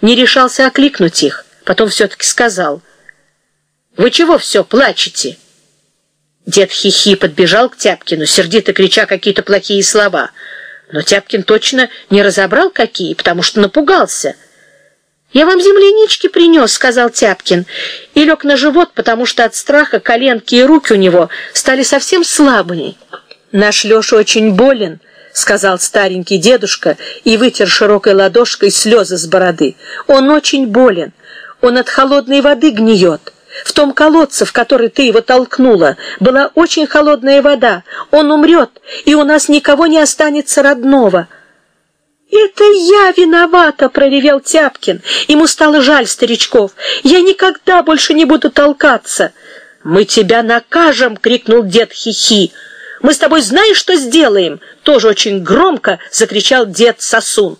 не решался окликнуть их, потом все-таки сказал, «Вы чего все плачете?» Дед Хихи подбежал к Тяпкину, сердито крича какие-то плохие слова. Но Тяпкин точно не разобрал, какие, потому что напугался. «Я вам землянички принес», — сказал Тяпкин, и лег на живот, потому что от страха коленки и руки у него стали совсем слабыми. «Наш Леша очень болен», — сказал старенький дедушка и вытер широкой ладошкой слезы с бороды. «Он очень болен. Он от холодной воды гниет». В том колодце, в который ты его толкнула, была очень холодная вода. Он умрет, и у нас никого не останется родного». «Это я виновата!» — проревел Тяпкин. Ему стало жаль старичков. «Я никогда больше не буду толкаться!» «Мы тебя накажем!» — крикнул дед Хихи. «Мы с тобой знаешь, что сделаем?» Тоже очень громко закричал дед Сосун.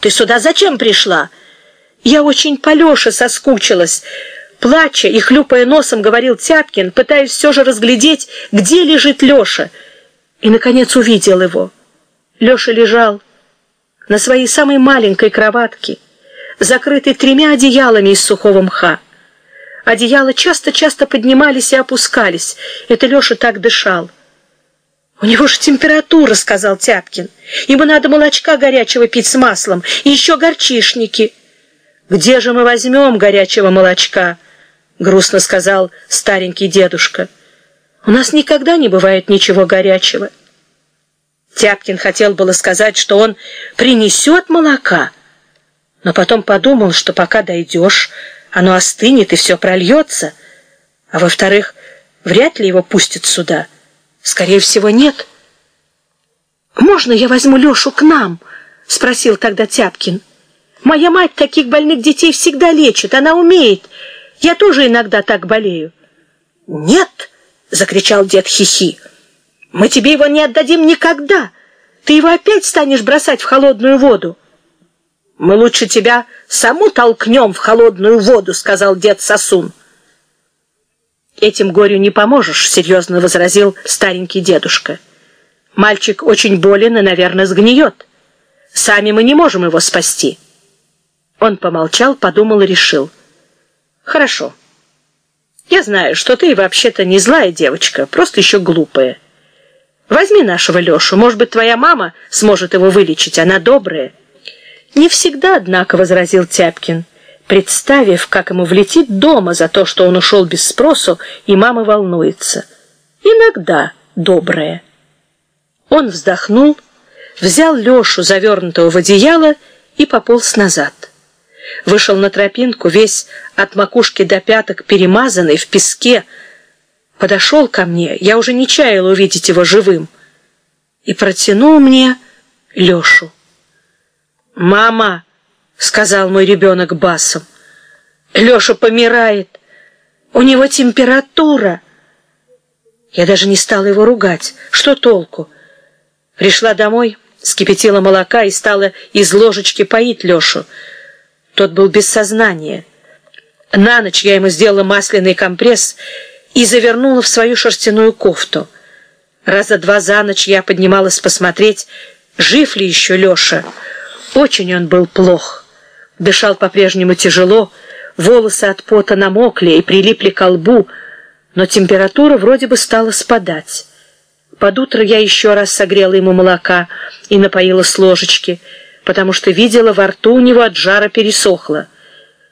«Ты сюда зачем пришла?» «Я очень по Леше соскучилась!» Плача и хлюпая носом, говорил Тяпкин, пытаясь все же разглядеть, где лежит Леша. И, наконец, увидел его. Леша лежал на своей самой маленькой кроватке, закрытый тремя одеялами из сухого мха. Одеяла часто-часто поднимались и опускались. Это Леша так дышал. «У него же температура», — сказал Тяпкин. «Ему надо молочка горячего пить с маслом и еще горчишники». «Где же мы возьмем горячего молочка?» — грустно сказал старенький дедушка. «У нас никогда не бывает ничего горячего». Тяпкин хотел было сказать, что он принесет молока, но потом подумал, что пока дойдешь, оно остынет и все прольется, а во-вторых, вряд ли его пустят сюда. Скорее всего, нет. «Можно я возьму Лешу к нам?» — спросил тогда Тяпкин. «Моя мать таких больных детей всегда лечит, она умеет». Я тоже иногда так болею. Нет, закричал дед Хихи. Мы тебе его не отдадим никогда. Ты его опять станешь бросать в холодную воду. Мы лучше тебя саму толкнем в холодную воду, сказал дед Сосун. Этим горю не поможешь, серьезно возразил старенький дедушка. Мальчик очень болен и, наверное, сгниет. Сами мы не можем его спасти. Он помолчал, подумал и решил — Хорошо. Я знаю, что ты вообще-то не злая девочка, просто еще глупая. Возьми нашего Лешу, может быть, твоя мама сможет его вылечить, она добрая. Не всегда, однако, возразил Тяпкин, представив, как ему влетит дома за то, что он ушел без спросу, и мама волнуется. Иногда добрая. Он вздохнул, взял Лешу, завернутого в одеяло, и пополз назад вышел на тропинку, весь от макушки до пяток перемазанный в песке, подошел ко мне, я уже не чаял увидеть его живым, и протянул мне Лешу. «Мама!» — сказал мой ребенок басом. «Леша помирает! У него температура!» Я даже не стала его ругать. Что толку? Пришла домой, скипятила молока и стала из ложечки поить Лешу. Тот был без сознания. На ночь я ему сделала масляный компресс и завернула в свою шерстяную кофту. Раза два за ночь я поднималась посмотреть, жив ли еще Леша. Очень он был плох. Дышал по-прежнему тяжело, волосы от пота намокли и прилипли к лбу, но температура вроде бы стала спадать. Под утро я еще раз согрела ему молока и напоила с ложечки — потому что видела во рту у него от жара пересохло.